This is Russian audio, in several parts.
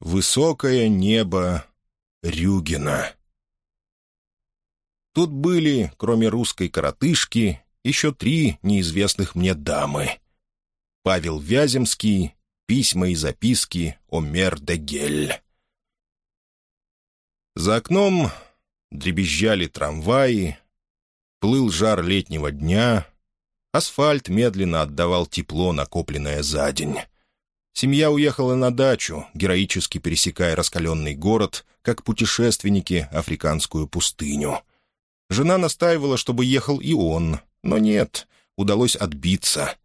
Высокое небо Рюгена. Тут были, кроме русской коротышки, еще три неизвестных мне дамы. Павел Вяземский, письма и записки Омер де. За окном дребезжали трамваи, плыл жар летнего дня, асфальт медленно отдавал тепло, накопленное за день. Семья уехала на дачу, героически пересекая раскаленный город, как путешественники африканскую пустыню. Жена настаивала, чтобы ехал и он, но нет, удалось отбиться.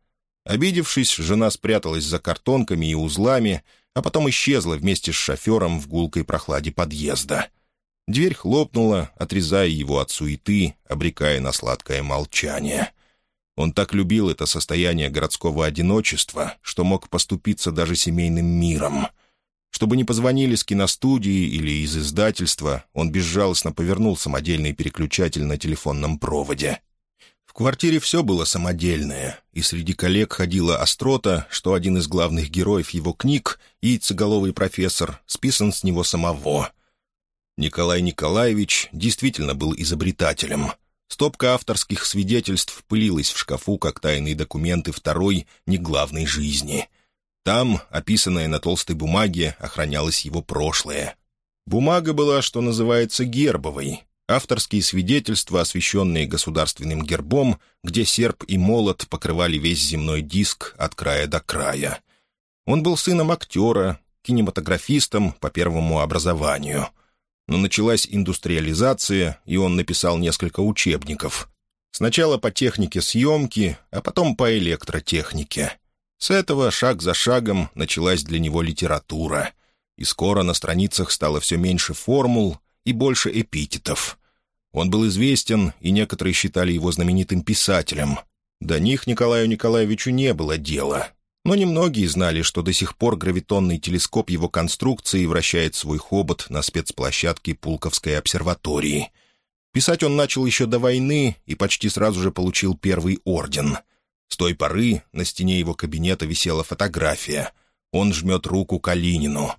Обидевшись, жена спряталась за картонками и узлами, а потом исчезла вместе с шофером в гулкой прохладе подъезда — Дверь хлопнула, отрезая его от суеты, обрекая на сладкое молчание. Он так любил это состояние городского одиночества, что мог поступиться даже семейным миром. Чтобы не позвонили с киностудии или из издательства, он безжалостно повернул самодельный переключатель на телефонном проводе. В квартире все было самодельное, и среди коллег ходила острота, что один из главных героев его книг, яйцеголовый профессор, списан с него самого — Николай Николаевич действительно был изобретателем. Стопка авторских свидетельств пылилась в шкафу, как тайные документы второй, неглавной жизни. Там, описанное на толстой бумаге, охранялось его прошлое. Бумага была, что называется, гербовой. Авторские свидетельства, освещенные государственным гербом, где серп и молот покрывали весь земной диск от края до края. Он был сыном актера, кинематографистом по первому образованию — но началась индустриализация, и он написал несколько учебников. Сначала по технике съемки, а потом по электротехнике. С этого шаг за шагом началась для него литература. И скоро на страницах стало все меньше формул и больше эпитетов. Он был известен, и некоторые считали его знаменитым писателем. До них Николаю Николаевичу не было дела, но немногие знали, что до сих пор гравитонный телескоп его конструкции вращает свой хобот на спецплощадке Пулковской обсерватории. Писать он начал еще до войны и почти сразу же получил первый орден. С той поры на стене его кабинета висела фотография. Он жмет руку Калинину.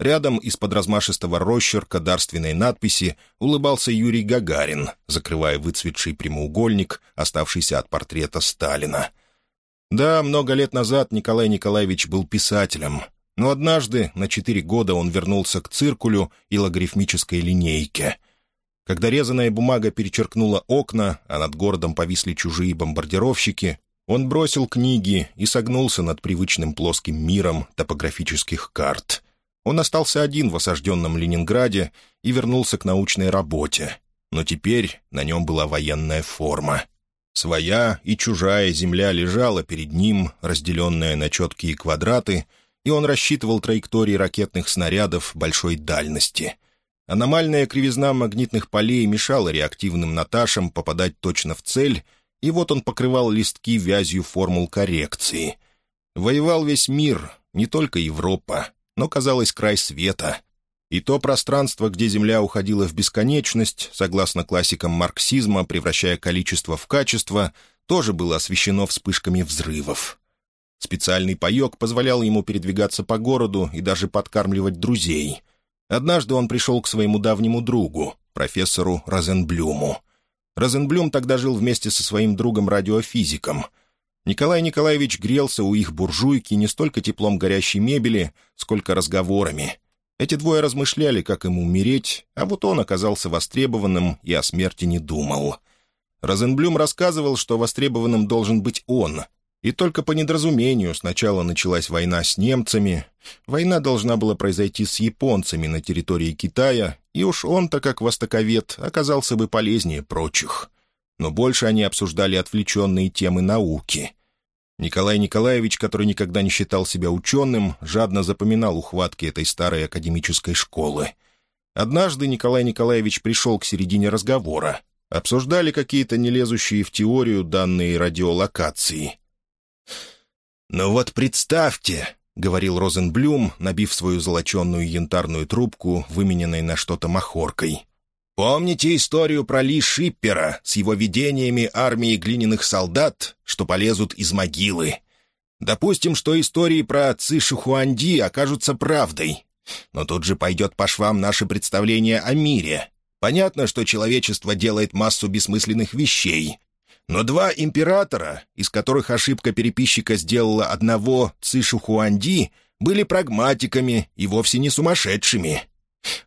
Рядом из-под размашистого росчерка дарственной надписи улыбался Юрий Гагарин, закрывая выцветший прямоугольник, оставшийся от портрета Сталина — да, много лет назад Николай Николаевич был писателем, но однажды на четыре года он вернулся к циркулю и логарифмической линейке. Когда резаная бумага перечеркнула окна, а над городом повисли чужие бомбардировщики, он бросил книги и согнулся над привычным плоским миром топографических карт. Он остался один в осажденном Ленинграде и вернулся к научной работе. Но теперь на нем была военная форма — Своя и чужая земля лежала перед ним, разделенная на четкие квадраты, и он рассчитывал траектории ракетных снарядов большой дальности. Аномальная кривизна магнитных полей мешала реактивным Наташам попадать точно в цель, и вот он покрывал листки вязью формул коррекции. Воевал весь мир, не только Европа, но, казалось, край света — и то пространство, где Земля уходила в бесконечность, согласно классикам марксизма, превращая количество в качество, тоже было освещено вспышками взрывов. Специальный паек позволял ему передвигаться по городу и даже подкармливать друзей. Однажды он пришел к своему давнему другу, профессору Розенблюму. Розенблюм тогда жил вместе со своим другом-радиофизиком. Николай Николаевич грелся у их буржуйки не столько теплом горящей мебели, сколько разговорами — эти двое размышляли, как ему умереть, а вот он оказался востребованным и о смерти не думал. Розенблюм рассказывал, что востребованным должен быть он. И только по недоразумению сначала началась война с немцами. Война должна была произойти с японцами на территории Китая, и уж он-то, как востоковед, оказался бы полезнее прочих. Но больше они обсуждали отвлеченные темы науки — Николай Николаевич, который никогда не считал себя ученым, жадно запоминал ухватки этой старой академической школы. Однажды Николай Николаевич пришел к середине разговора. Обсуждали какие-то нелезущие в теорию данные радиолокации. «Ну вот представьте», — говорил Розенблюм, набив свою золоченную янтарную трубку, вымененной на что-то махоркой. Помните историю про Ли Шиппера с его видениями армии глиняных солдат, что полезут из могилы? Допустим, что истории про Ци Шихуанди окажутся правдой. Но тут же пойдет по швам наше представление о мире. Понятно, что человечество делает массу бессмысленных вещей. Но два императора, из которых ошибка переписчика сделала одного Цишу Хуанди, были прагматиками и вовсе не сумасшедшими.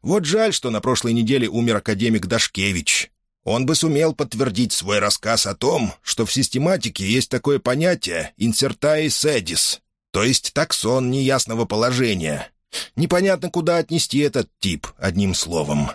Вот жаль, что на прошлой неделе умер академик Дашкевич. Он бы сумел подтвердить свой рассказ о том, что в систематике есть такое понятие «инсертаи седис», то есть таксон неясного положения. Непонятно, куда отнести этот тип, одним словом.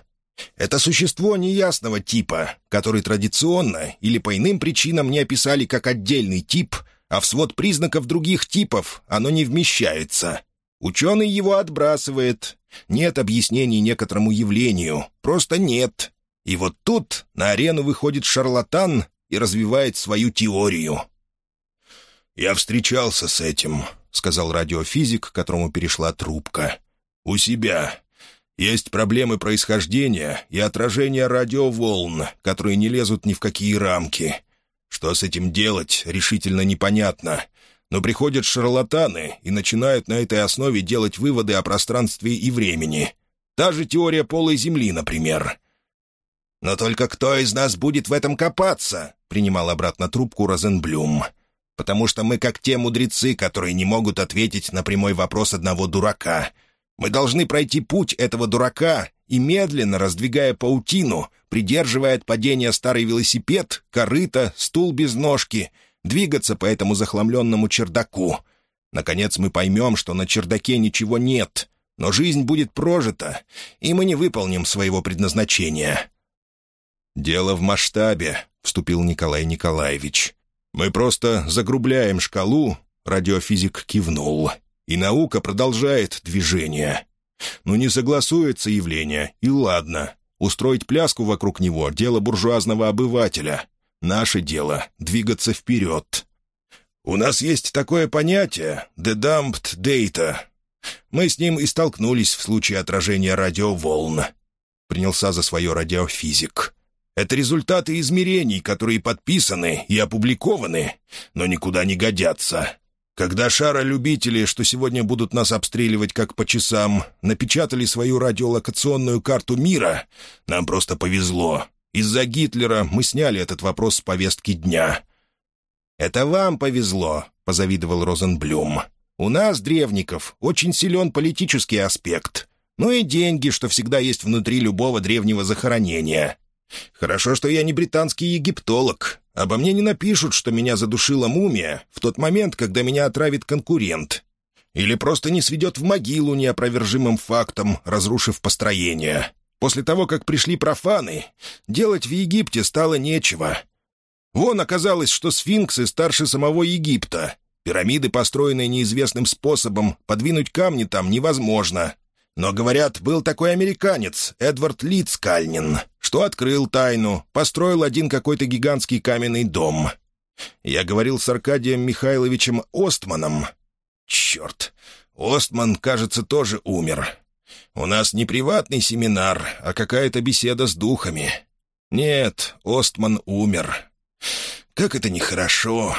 Это существо неясного типа, который традиционно или по иным причинам не описали как отдельный тип, а в свод признаков других типов оно не вмещается. Ученый его отбрасывает. Нет объяснений некоторому явлению, просто нет. И вот тут на арену выходит шарлатан и развивает свою теорию. «Я встречался с этим», — сказал радиофизик, которому перешла трубка. «У себя. Есть проблемы происхождения и отражения радиоволн, которые не лезут ни в какие рамки. Что с этим делать, решительно непонятно. Но приходят шарлатаны и начинают на этой основе делать выводы о пространстве и времени. Та же теория полой Земли, например. «Но только кто из нас будет в этом копаться?» — принимал обратно трубку Розенблюм. «Потому что мы как те мудрецы, которые не могут ответить на прямой вопрос одного дурака. Мы должны пройти путь этого дурака и, медленно раздвигая паутину, придерживая от падения старый велосипед, корыто, стул без ножки, двигаться по этому захламленному чердаку. Наконец мы поймем, что на чердаке ничего нет, но жизнь будет прожита, и мы не выполним своего предназначения». «Дело в масштабе», — вступил Николай Николаевич. «Мы просто загрубляем шкалу», — радиофизик кивнул. «И наука продолжает движение. Ну не согласуется явление, и ладно. Устроить пляску вокруг него — дело буржуазного обывателя. Наше дело — двигаться вперед. У нас есть такое понятие — «the dumped data». Мы с ним и столкнулись в случае отражения радиоволн. Принялся за свое радиофизик. Это результаты измерений, которые подписаны и опубликованы, но никуда не годятся. Когда шаролюбители, что сегодня будут нас обстреливать как по часам, напечатали свою радиолокационную карту мира, нам просто повезло. Из-за Гитлера мы сняли этот вопрос с повестки дня. «Это вам повезло», — позавидовал Розенблюм. «У нас, древников, очень силен политический аспект. Ну и деньги, что всегда есть внутри любого древнего захоронения. Хорошо, что я не британский египтолог. Обо мне не напишут, что меня задушила мумия в тот момент, когда меня отравит конкурент. Или просто не сведет в могилу неопровержимым фактом, разрушив построение. После того, как пришли профаны, делать в Египте стало нечего. Вон оказалось, что сфинксы старше самого Египта. Пирамиды, построенные неизвестным способом, подвинуть камни там невозможно. Но, говорят, был такой американец, Эдвард Литскальнин, что открыл тайну, построил один какой-то гигантский каменный дом. Я говорил с Аркадием Михайловичем Остманом. Черт, Остман, кажется, тоже умер. У нас не приватный семинар, а какая-то беседа с духами. Нет, Остман умер. Как это нехорошо.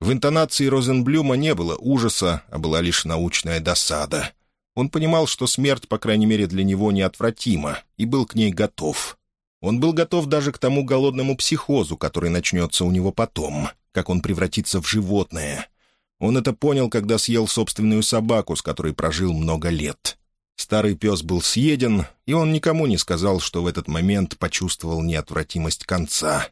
В интонации Розенблюма не было ужаса, а была лишь научная досада — он понимал, что смерть, по крайней мере, для него неотвратима, и был к ней готов. Он был готов даже к тому голодному психозу, который начнется у него потом, как он превратится в животное. Он это понял, когда съел собственную собаку, с которой прожил много лет. Старый пес был съеден, и он никому не сказал, что в этот момент почувствовал неотвратимость конца.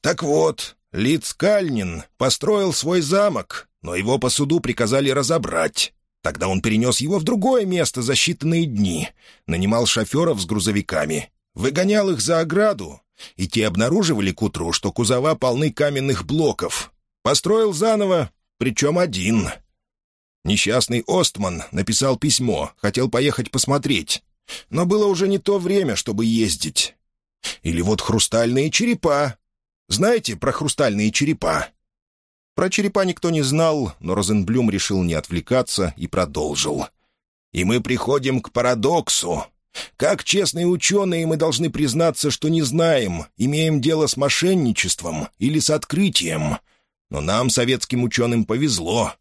«Так вот, Лиц Кальнин построил свой замок, но его по суду приказали разобрать. Тогда он перенес его в другое место за считанные дни, нанимал шоферов с грузовиками, выгонял их за ограду, и те обнаруживали к утру, что кузова полны каменных блоков. Построил заново, причем один. Несчастный Остман написал письмо, хотел поехать посмотреть. Но было уже не то время, чтобы ездить. Или вот хрустальные черепа. Знаете про хрустальные черепа? Про черепа никто не знал, но Розенблюм решил не отвлекаться и продолжил. «И мы приходим к парадоксу. Как честные ученые мы должны признаться, что не знаем, имеем дело с мошенничеством или с открытием. Но нам, советским ученым, повезло.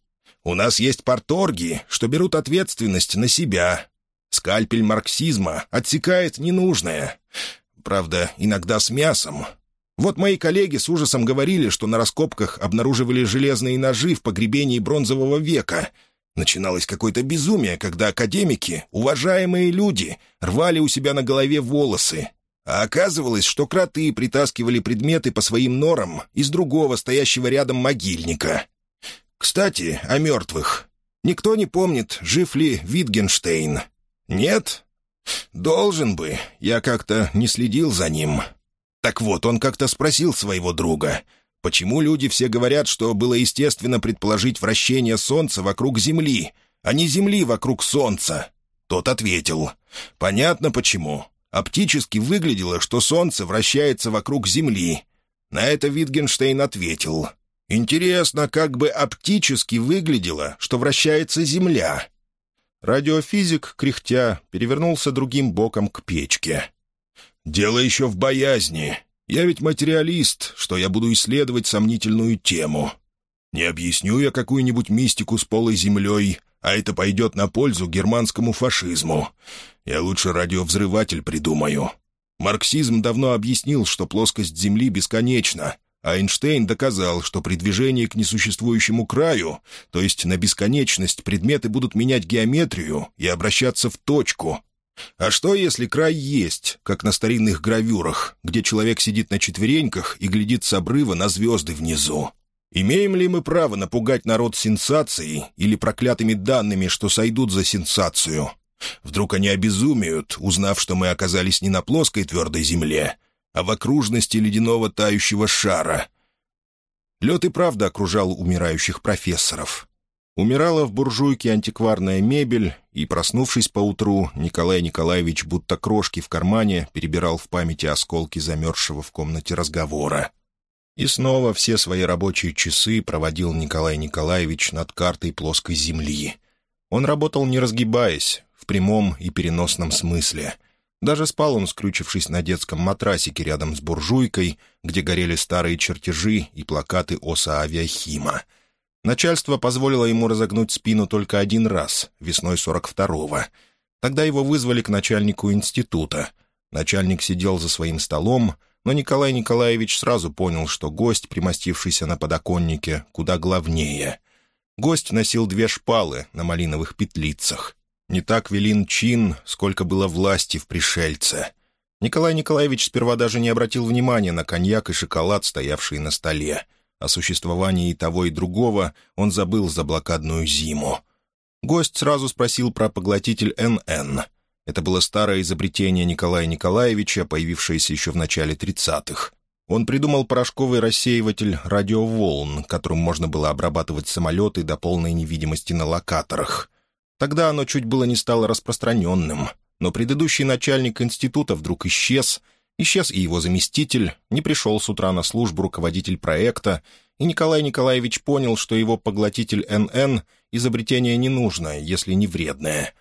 У нас есть порторги, что берут ответственность на себя, Скальпель марксизма отсекает ненужное. Правда, иногда с мясом. Вот мои коллеги с ужасом говорили, что на раскопках обнаруживали железные ножи в погребении бронзового века. Начиналось какое-то безумие, когда академики, уважаемые люди, рвали у себя на голове волосы. А оказывалось, что кроты притаскивали предметы по своим норам из другого, стоящего рядом могильника. Кстати, о мертвых. Никто не помнит, жив ли Витгенштейн. Нет? Должен бы. Я как-то не следил за ним. Так вот, он как-то спросил своего друга, почему люди все говорят, что было естественно предположить вращение Солнца вокруг Земли, а не Земли вокруг Солнца. Тот ответил, понятно почему. Оптически выглядело, что Солнце вращается вокруг Земли. На это Витгенштейн ответил, интересно, как бы оптически выглядело, что вращается Земля. Радиофизик, кряхтя, перевернулся другим боком к печке. «Дело еще в боязни. Я ведь материалист, что я буду исследовать сомнительную тему. Не объясню я какую-нибудь мистику с полой землей, а это пойдет на пользу германскому фашизму. Я лучше радиовзрыватель придумаю. Марксизм давно объяснил, что плоскость Земли бесконечна, Эйнштейн доказал, что при движении к несуществующему краю, то есть на бесконечность, предметы будут менять геометрию и обращаться в точку, а что, если край есть, как на старинных гравюрах, где человек сидит на четвереньках и глядит с обрыва на звезды внизу? Имеем ли мы право напугать народ сенсацией или проклятыми данными, что сойдут за сенсацию? Вдруг они обезумеют, узнав, что мы оказались не на плоской твердой земле, а в окружности ледяного тающего шара. Лед и правда окружал умирающих профессоров. Умирала в буржуйке антикварная мебель, и, проснувшись поутру, Николай Николаевич, будто крошки в кармане, перебирал в памяти осколки замерзшего в комнате разговора. И снова все свои рабочие часы проводил Николай Николаевич над картой плоской земли. Он работал не разгибаясь, в прямом и переносном смысле. Даже спал он, скрючившись на детском матрасике рядом с буржуйкой, где горели старые чертежи и плакаты ОСА «Авиахима». Начальство позволило ему разогнуть спину только один раз, весной 42-го. Тогда его вызвали к начальнику института. Начальник сидел за своим столом, но Николай Николаевич сразу понял, что гость, примостившийся на подоконнике, куда главнее. Гость носил две шпалы на малиновых петлицах. Не так велин чин, сколько было власти в пришельце. Николай Николаевич сперва даже не обратил внимания на коньяк и шоколад, стоявшие на столе — о существовании и того, и другого он забыл за блокадную зиму. Гость сразу спросил про поглотитель НН. Это было старое изобретение Николая Николаевича, появившееся еще в начале 30-х. Он придумал порошковый рассеиватель радиоволн, которым можно было обрабатывать самолеты до полной невидимости на локаторах. Тогда оно чуть было не стало распространенным, но предыдущий начальник института вдруг исчез — Исчез и его заместитель, не пришел с утра на службу руководитель проекта, и Николай Николаевич понял, что его поглотитель НН — изобретение ненужное, если не вредное.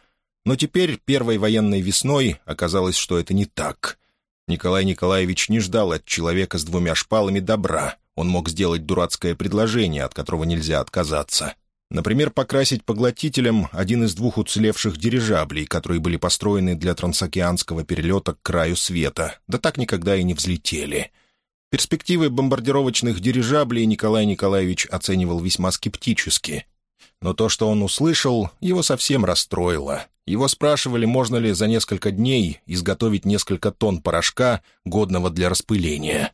Но теперь, первой военной весной, оказалось, что это не так. Николай Николаевич не ждал от человека с двумя шпалами добра. Он мог сделать дурацкое предложение, от которого нельзя отказаться. Например, покрасить поглотителем один из двух уцелевших дирижаблей, которые были построены для трансокеанского перелета к краю света, да так никогда и не взлетели. Перспективы бомбардировочных дирижаблей Николай Николаевич оценивал весьма скептически. Но то, что он услышал, его совсем расстроило. Его спрашивали, можно ли за несколько дней изготовить несколько тонн порошка, годного для распыления.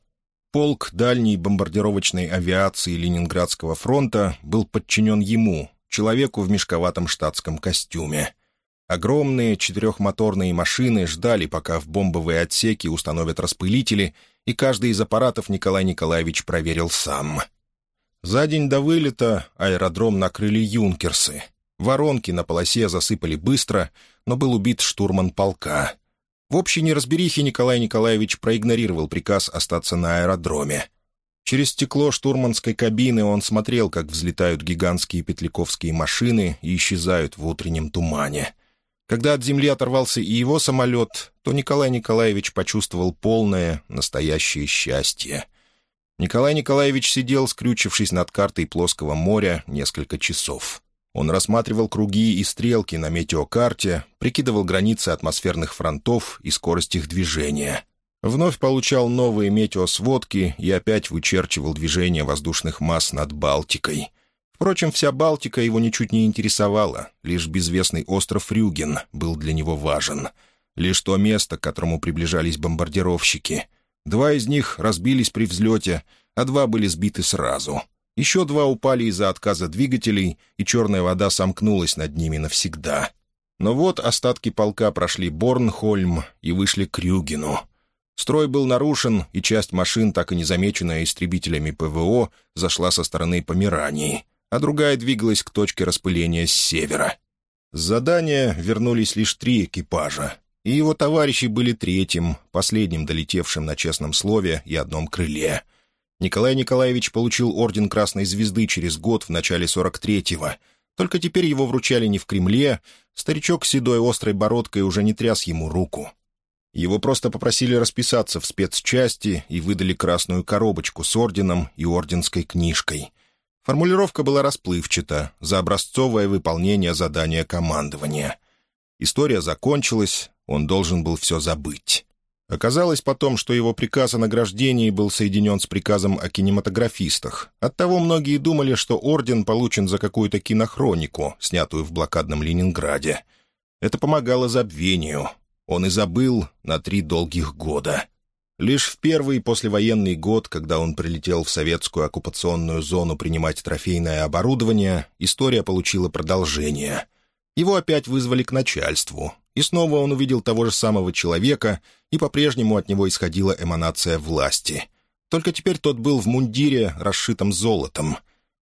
Полк дальней бомбардировочной авиации Ленинградского фронта был подчинен ему, человеку в мешковатом штатском костюме. Огромные четырехмоторные машины ждали, пока в бомбовые отсеки установят распылители, и каждый из аппаратов Николай Николаевич проверил сам. За день до вылета аэродром накрыли юнкерсы. Воронки на полосе засыпали быстро, но был убит штурман полка — в общей неразберихе Николай Николаевич проигнорировал приказ остаться на аэродроме. Через стекло штурманской кабины он смотрел, как взлетают гигантские петляковские машины и исчезают в утреннем тумане. Когда от земли оторвался и его самолет, то Николай Николаевич почувствовал полное, настоящее счастье. Николай Николаевич сидел, скрючившись над картой плоского моря, несколько часов. Он рассматривал круги и стрелки на метеокарте, прикидывал границы атмосферных фронтов и скорость их движения. Вновь получал новые метеосводки и опять вычерчивал движение воздушных масс над Балтикой. Впрочем, вся Балтика его ничуть не интересовала, лишь безвестный остров Рюген был для него важен. Лишь то место, к которому приближались бомбардировщики. Два из них разбились при взлете, а два были сбиты сразу. Еще два упали из-за отказа двигателей, и черная вода сомкнулась над ними навсегда. Но вот остатки полка прошли Борнхольм и вышли к Рюгену. Строй был нарушен, и часть машин, так и незамеченная истребителями ПВО, зашла со стороны Померании — а другая двигалась к точке распыления с севера. С задания вернулись лишь три экипажа, и его товарищи были третьим, последним долетевшим на честном слове и одном крыле. Николай Николаевич получил орден Красной Звезды через год в начале 43-го, только теперь его вручали не в Кремле, старичок с седой острой бородкой уже не тряс ему руку. Его просто попросили расписаться в спецчасти и выдали красную коробочку с орденом и орденской книжкой. Формулировка была расплывчата, за образцовое выполнение задания командования. История закончилась, он должен был все забыть. Оказалось потом, что его приказ о награждении был соединен с приказом о кинематографистах. Оттого многие думали, что орден получен за какую-то кинохронику, снятую в блокадном Ленинграде. Это помогало забвению. Он и забыл на три долгих года. Лишь в первый послевоенный год, когда он прилетел в советскую оккупационную зону принимать трофейное оборудование, история получила продолжение. Его опять вызвали к начальству, и снова он увидел того же самого человека, и по-прежнему от него исходила эманация власти. Только теперь тот был в мундире, расшитом золотом.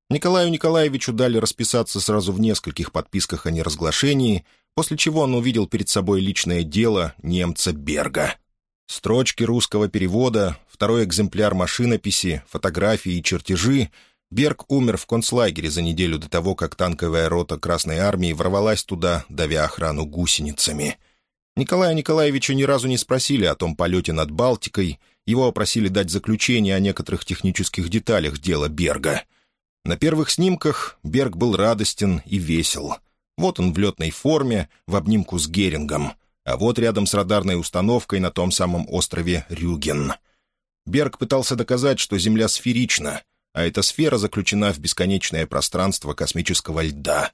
Николаю Николаевичу дали расписаться сразу в нескольких подписках о неразглашении, после чего он увидел перед собой личное дело немца Берга — Строчки русского перевода, второй экземпляр машинописи, фотографии и чертежи. Берг умер в концлагере за неделю до того, как танковая рота Красной Армии ворвалась туда, давя охрану гусеницами. Николая Николаевича ни разу не спросили о том полете над Балтикой, его опросили дать заключение о некоторых технических деталях дела Берга. На первых снимках Берг был радостен и весел. Вот он в летной форме, в обнимку с Герингом — а вот рядом с радарной установкой на том самом острове Рюген. Берг пытался доказать, что Земля сферична, а эта сфера заключена в бесконечное пространство космического льда.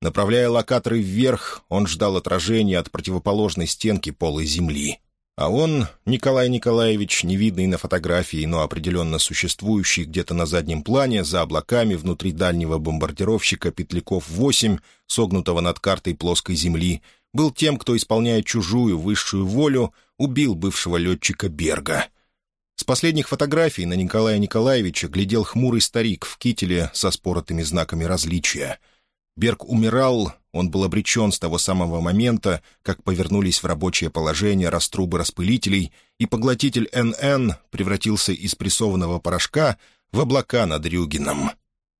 Направляя локаторы вверх, он ждал отражения от противоположной стенки полой Земли. А он, Николай Николаевич, невидный на фотографии, но определенно существующий где-то на заднем плане, за облаками внутри дальнего бомбардировщика «Петляков-8», согнутого над картой плоской Земли, был тем, кто, исполняя чужую высшую волю, убил бывшего летчика Берга. С последних фотографий на Николая Николаевича глядел хмурый старик в кителе со споротыми знаками различия. Берг умирал, он был обречен с того самого момента, как повернулись в рабочее положение раструбы распылителей, и поглотитель НН превратился из прессованного порошка в облака над Рюгином.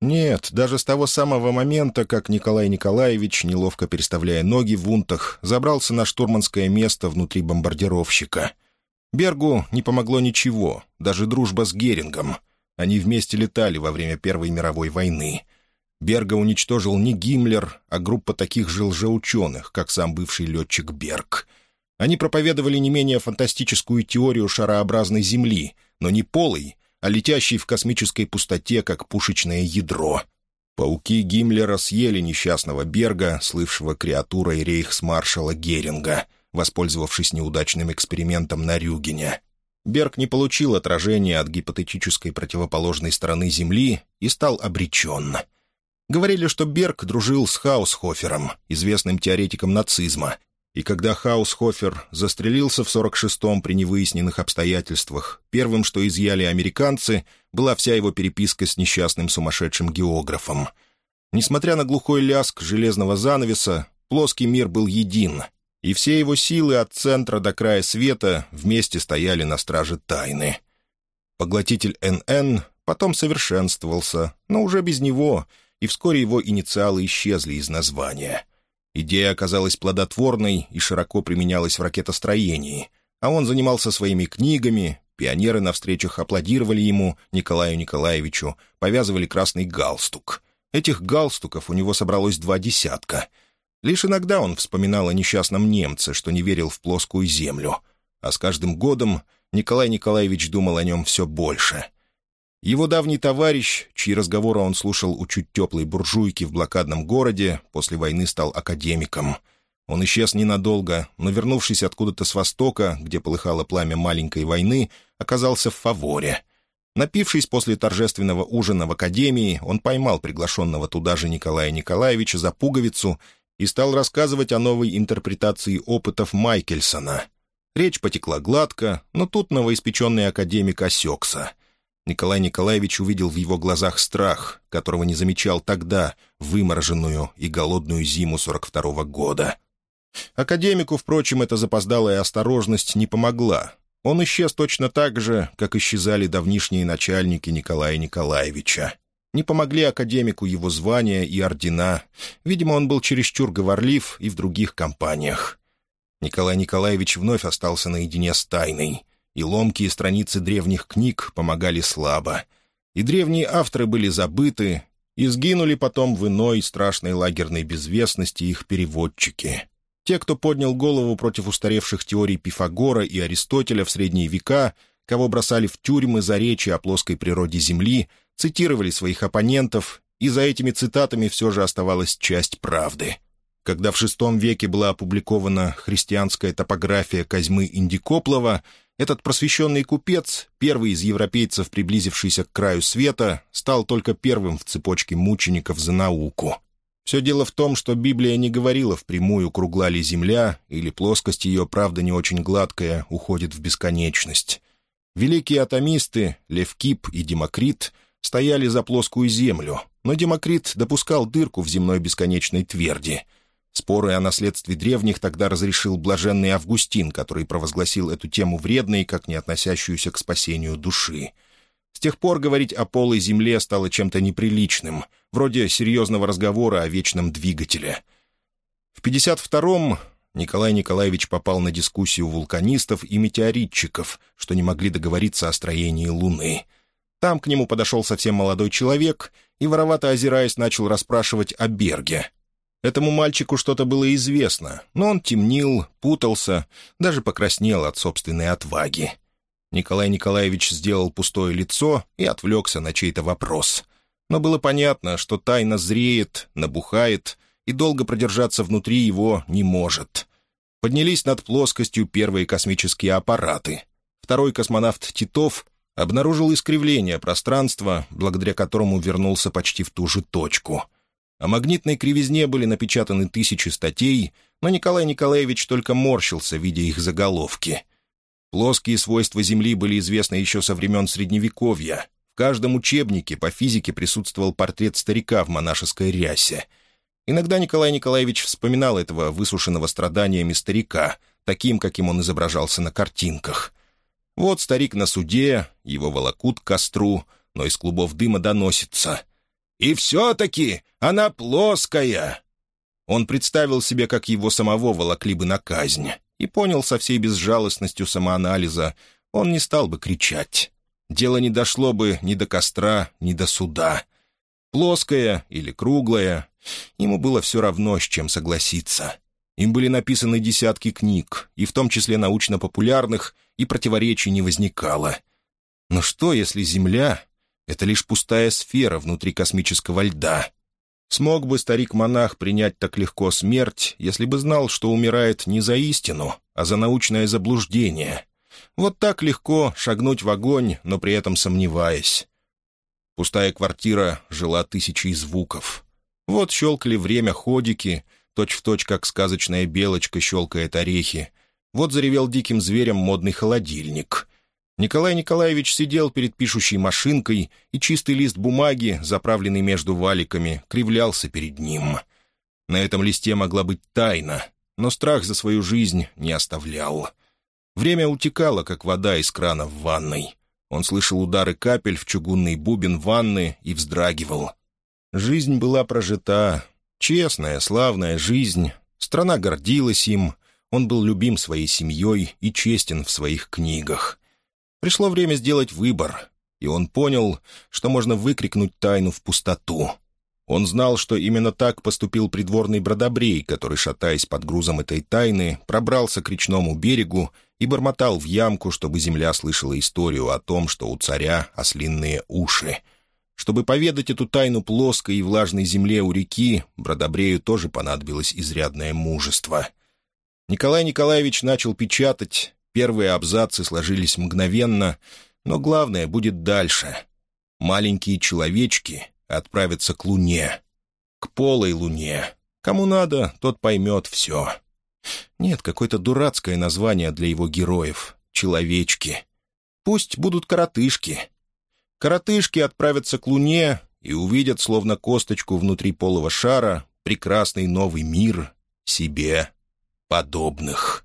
Нет, даже с того самого момента, как Николай Николаевич, неловко переставляя ноги в унтах, забрался на штурманское место внутри бомбардировщика. Бергу не помогло ничего, даже дружба с Герингом. Они вместе летали во время Первой мировой войны. Берга уничтожил не Гиммлер, а группа таких же лжеученых, как сам бывший летчик Берг. Они проповедовали не менее фантастическую теорию шарообразной Земли, но не полой, а летящий в космической пустоте, как пушечное ядро. Пауки Гиммлера съели несчастного Берга, слывшего креатурой рейхсмаршала Геринга, воспользовавшись неудачным экспериментом на Рюгене. Берг не получил отражения от гипотетической противоположной стороны Земли и стал обречен. Говорили, что Берг дружил с Хаусхофером, известным теоретиком нацизма, и когда Хаусхофер застрелился в 46-м при невыясненных обстоятельствах, первым, что изъяли американцы, была вся его переписка с несчастным сумасшедшим географом. Несмотря на глухой ляск железного занавеса, плоский мир был един, и все его силы от центра до края света вместе стояли на страже тайны. Поглотитель НН потом совершенствовался, но уже без него, и вскоре его инициалы исчезли из названия — Идея оказалась плодотворной и широко применялась в ракетостроении, а он занимался своими книгами, пионеры на встречах аплодировали ему, Николаю Николаевичу, повязывали красный галстук. Этих галстуков у него собралось два десятка. Лишь иногда он вспоминал о несчастном немце, что не верил в плоскую землю. А с каждым годом Николай Николаевич думал о нем все больше. Его давний товарищ, чьи разговоры он слушал у чуть теплой буржуйки в блокадном городе, после войны стал академиком. Он исчез ненадолго, но, вернувшись откуда-то с востока, где полыхало пламя маленькой войны, оказался в фаворе. Напившись после торжественного ужина в академии, он поймал приглашенного туда же Николая Николаевича за пуговицу и стал рассказывать о новой интерпретации опытов Майкельсона. Речь потекла гладко, но тут новоиспеченный академик осекся. Николай Николаевич увидел в его глазах страх, которого не замечал тогда, вымороженную и голодную зиму 42-го года. Академику, впрочем, эта запоздалая осторожность не помогла. Он исчез точно так же, как исчезали давнишние начальники Николая Николаевича. Не помогли академику его звания и ордена. Видимо, он был чересчур говорлив и в других компаниях. Николай Николаевич вновь остался наедине с тайной, и ломкие страницы древних книг помогали слабо. И древние авторы были забыты, и сгинули потом в иной страшной лагерной безвестности их переводчики. Те, кто поднял голову против устаревших теорий Пифагора и Аристотеля в средние века, кого бросали в тюрьмы за речи о плоской природе Земли, цитировали своих оппонентов, и за этими цитатами все же оставалась часть правды. Когда в VI веке была опубликована христианская топография Козьмы Индикоплова, этот просвещенный купец, первый из европейцев, приблизившийся к краю света, стал только первым в цепочке мучеников за науку — все дело в том, что Библия не говорила впрямую, кругла ли земля, или плоскость ее, правда, не очень гладкая, уходит в бесконечность. Великие атомисты, Левкип и Демокрит, стояли за плоскую землю, но Демокрит допускал дырку в земной бесконечной тверди. Споры о наследстве древних тогда разрешил блаженный Августин, который провозгласил эту тему вредной, как не относящуюся к спасению души. С тех пор говорить о полой земле стало чем-то неприличным, вроде серьезного разговора о вечном двигателе. В 52-м Николай Николаевич попал на дискуссию вулканистов и метеоритчиков, что не могли договориться о строении Луны. Там к нему подошел совсем молодой человек и, воровато озираясь, начал расспрашивать о Берге. Этому мальчику что-то было известно, но он темнил, путался, даже покраснел от собственной отваги. Николай Николаевич сделал пустое лицо и отвлекся на чей-то вопрос. Но было понятно, что тайна зреет, набухает и долго продержаться внутри его не может. Поднялись над плоскостью первые космические аппараты. Второй космонавт Титов обнаружил искривление пространства, благодаря которому вернулся почти в ту же точку. О магнитной кривизне были напечатаны тысячи статей, но Николай Николаевич только морщился, видя их заголовки — Плоские свойства Земли были известны еще со времен Средневековья. В каждом учебнике по физике присутствовал портрет старика в монашеской рясе. Иногда Николай Николаевич вспоминал этого высушенного страданиями старика, таким, каким он изображался на картинках. Вот старик на суде, его волокут к костру, но из клубов дыма доносится. «И все-таки она плоская!» Он представил себе, как его самого волокли бы на казнь и понял со всей безжалостностью самоанализа, он не стал бы кричать. Дело не дошло бы ни до костра, ни до суда. Плоское или круглое, ему было все равно, с чем согласиться. Им были написаны десятки книг, и в том числе научно-популярных, и противоречий не возникало. Но что, если Земля — это лишь пустая сфера внутри космического льда — Смог бы старик-монах принять так легко смерть, если бы знал, что умирает не за истину, а за научное заблуждение. Вот так легко шагнуть в огонь, но при этом сомневаясь. Пустая квартира жила тысячей звуков. Вот щелкали время ходики, точь-в-точь, точь, как сказочная белочка щелкает орехи. Вот заревел диким зверем модный холодильник. Николай Николаевич сидел перед пишущей машинкой, и чистый лист бумаги, заправленный между валиками, кривлялся перед ним. На этом листе могла быть тайна, но страх за свою жизнь не оставлял. Время утекало, как вода из крана в ванной. Он слышал удары капель в чугунный бубен ванны и вздрагивал. Жизнь была прожита. Честная, славная жизнь. Страна гордилась им. Он был любим своей семьей и честен в своих книгах. Пришло время сделать выбор, и он понял, что можно выкрикнуть тайну в пустоту. Он знал, что именно так поступил придворный бродобрей, который, шатаясь под грузом этой тайны, пробрался к речному берегу и бормотал в ямку, чтобы земля слышала историю о том, что у царя ослинные уши. Чтобы поведать эту тайну плоской и влажной земле у реки, бродобрею тоже понадобилось изрядное мужество. Николай Николаевич начал печатать, первые абзацы сложились мгновенно, но главное будет дальше. Маленькие человечки отправятся к Луне. К полой Луне. Кому надо, тот поймет все. Нет, какое-то дурацкое название для его героев. Человечки. Пусть будут коротышки. Коротышки отправятся к Луне и увидят, словно косточку внутри полого шара, прекрасный новый мир себе подобных.